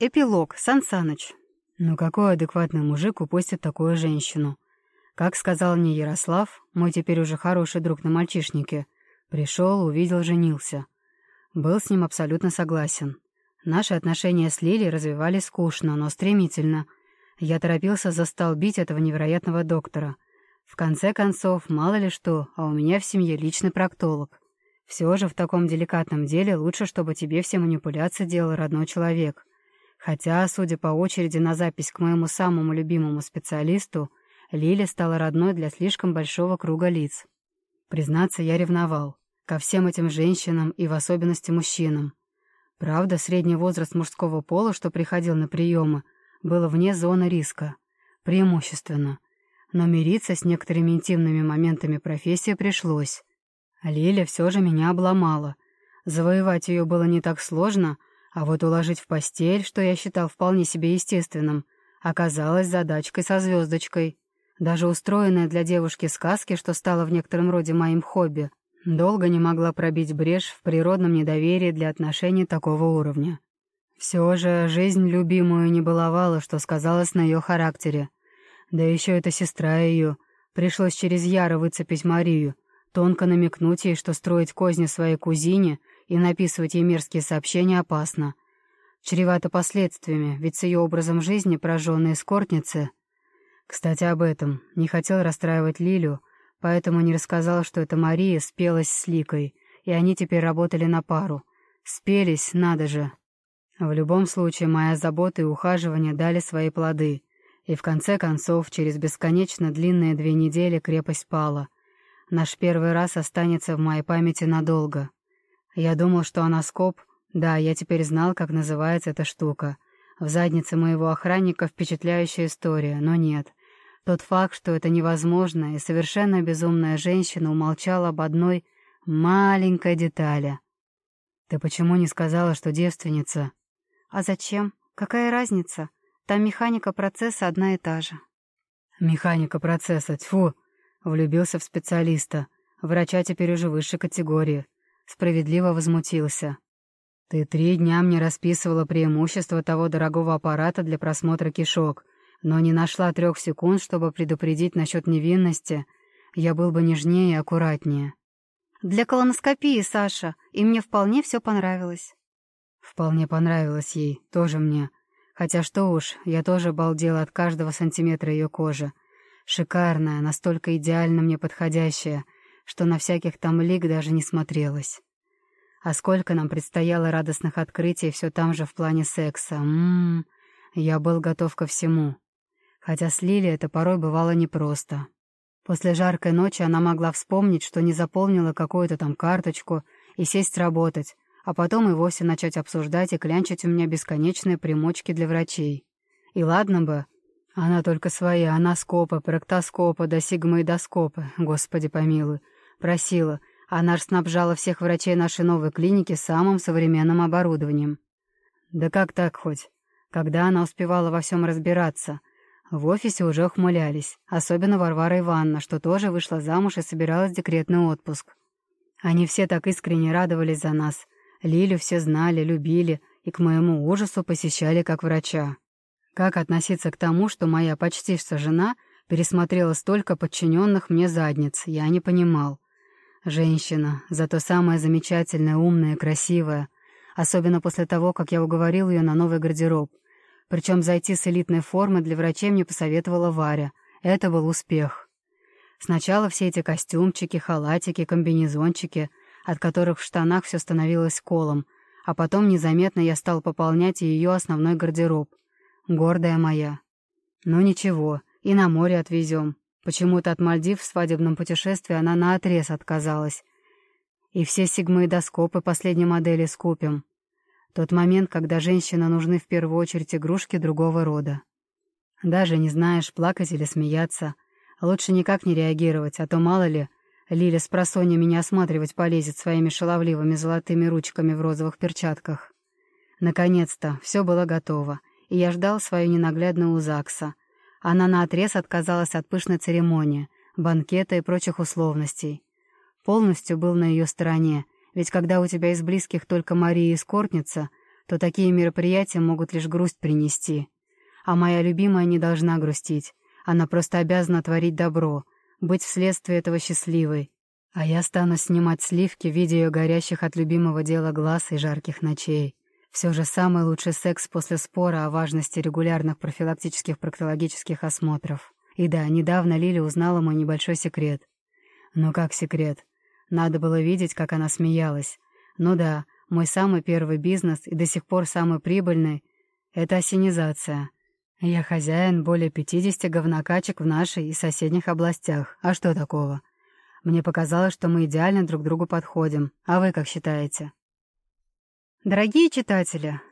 Эпилог. Сан Саныч. Ну какой адекватный мужик упустит такую женщину? Как сказал мне Ярослав, мой теперь уже хороший друг на мальчишнике, пришел, увидел, женился. Был с ним абсолютно согласен. Наши отношения с Лили развивались скучно, но стремительно. Я торопился застолбить этого невероятного доктора. В конце концов, мало ли что, а у меня в семье личный проктолог. Все же в таком деликатном деле лучше, чтобы тебе все манипуляции делал родной человек — Хотя, судя по очереди на запись к моему самому любимому специалисту, Лиля стала родной для слишком большого круга лиц. Признаться, я ревновал. Ко всем этим женщинам и в особенности мужчинам. Правда, средний возраст мужского пола, что приходил на приемы, было вне зоны риска. Преимущественно. Но мириться с некоторыми интимными моментами профессии пришлось. Лиля все же меня обломала. Завоевать ее было не так сложно — а вот уложить в постель, что я считал вполне себе естественным, оказалось задачкой со звездочкой. Даже устроенная для девушки сказки, что стало в некотором роде моим хобби, долго не могла пробить брешь в природном недоверии для отношений такого уровня. Все же жизнь любимую не баловала, что сказалось на ее характере. Да еще эта сестра ее. Пришлось через Яра выцепить Марию, тонко намекнуть ей, что строить козни своей кузине — и написывать ей мерзкие сообщения опасно. Чревато последствиями, ведь с ее образом жизни прожженные скортницы... Кстати, об этом. Не хотел расстраивать Лилю, поэтому не рассказал, что это Мария спелась с Ликой, и они теперь работали на пару. Спелись, надо же. В любом случае, моя забота и ухаживание дали свои плоды. И в конце концов, через бесконечно длинные две недели крепость пала. Наш первый раз останется в моей памяти надолго. Я думал, что аноскоп... Да, я теперь знал, как называется эта штука. В заднице моего охранника впечатляющая история, но нет. Тот факт, что это невозможно, и совершенно безумная женщина умолчала об одной маленькой детали. «Ты почему не сказала, что девственница?» «А зачем? Какая разница? Там механика процесса одна и та же». «Механика процесса, тьфу!» Влюбился в специалиста. Врача теперь уже высшей категории. Справедливо возмутился. «Ты три дня мне расписывала преимущество того дорогого аппарата для просмотра кишок, но не нашла трех секунд, чтобы предупредить насчет невинности. Я был бы нежнее и аккуратнее». «Для колоноскопии, Саша, и мне вполне все понравилось». «Вполне понравилось ей, тоже мне. Хотя что уж, я тоже балдела от каждого сантиметра ее кожи. Шикарная, настолько идеально мне подходящая, что на всяких там лик даже не смотрелось. А сколько нам предстояло радостных открытий все там же в плане секса. Ммм, я был готов ко всему. Хотя с Лили это порой бывало непросто. После жаркой ночи она могла вспомнить, что не заполнила какую-то там карточку и сесть работать, а потом и вовсе начать обсуждать и клянчить у меня бесконечные примочки для врачей. И ладно бы, она только своя, она скопа, проктоскопа, до сигмы и доскопа, господи помилуй. Просила. Она ж снабжала всех врачей нашей новой клиники самым современным оборудованием. Да как так хоть? Когда она успевала во всем разбираться? В офисе уже ухмылялись, особенно Варвара Ивановна, что тоже вышла замуж и собиралась в декретный отпуск. Они все так искренне радовались за нас. Лилю все знали, любили и, к моему ужасу, посещали как врача. Как относиться к тому, что моя почти что жена пересмотрела столько подчиненных мне задниц, я не понимал. Женщина, зато самая замечательная, умная, красивая. Особенно после того, как я уговорил ее на новый гардероб. Причем зайти с элитной формы для врачей мне посоветовала Варя. Это был успех. Сначала все эти костюмчики, халатики, комбинезончики, от которых в штанах все становилось колом, а потом незаметно я стал пополнять ее основной гардероб. Гордая моя. Ну ничего, и на море отвезем. Почему-то от Мальдив в свадебном путешествии она наотрез отказалась. И все сигмоидоскопы последней модели скупим. Тот момент, когда женщине нужны в первую очередь игрушки другого рода. Даже не знаешь, плакать или смеяться. Лучше никак не реагировать, а то мало ли, Лиля с просонья меня осматривать полезет своими шаловливыми золотыми ручками в розовых перчатках. Наконец-то, все было готово, и И я ждал свою ненаглядную Узакса. Она наотрез отказалась от пышной церемонии, банкета и прочих условностей. Полностью был на ее стороне, ведь когда у тебя из близких только Мария и Скортница, то такие мероприятия могут лишь грусть принести. А моя любимая не должна грустить, она просто обязана творить добро, быть вследствие этого счастливой. А я стану снимать сливки, видя ее горящих от любимого дела глаз и жарких ночей. Все же самый лучший секс после спора о важности регулярных профилактических проктологических осмотров. И да, недавно Лили узнала мой небольшой секрет. Ну как секрет? Надо было видеть, как она смеялась. Ну да, мой самый первый бизнес и до сих пор самый прибыльный — это осенизация. Я хозяин более 50 говнокачек в нашей и соседних областях. А что такого? Мне показалось, что мы идеально друг другу подходим. А вы как считаете? Дорогие читатели,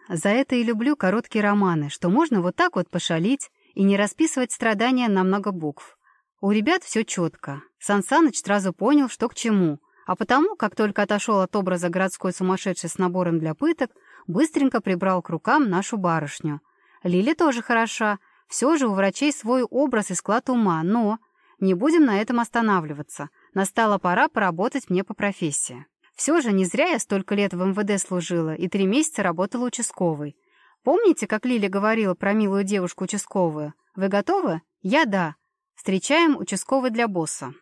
за это и люблю короткие романы, что можно вот так вот пошалить и не расписывать страдания на много букв. У ребят все четко. Сан Саныч сразу понял, что к чему, а потому, как только отошел от образа городской сумасшедшей с набором для пыток, быстренько прибрал к рукам нашу барышню. Лили тоже хороша, все же у врачей свой образ и склад ума, но не будем на этом останавливаться. Настала пора поработать мне по профессии. Все же не зря я столько лет в МВД служила и три месяца работала участковой. Помните, как Лиля говорила про милую девушку участковую? Вы готовы? Я да. Встречаем участковый для босса.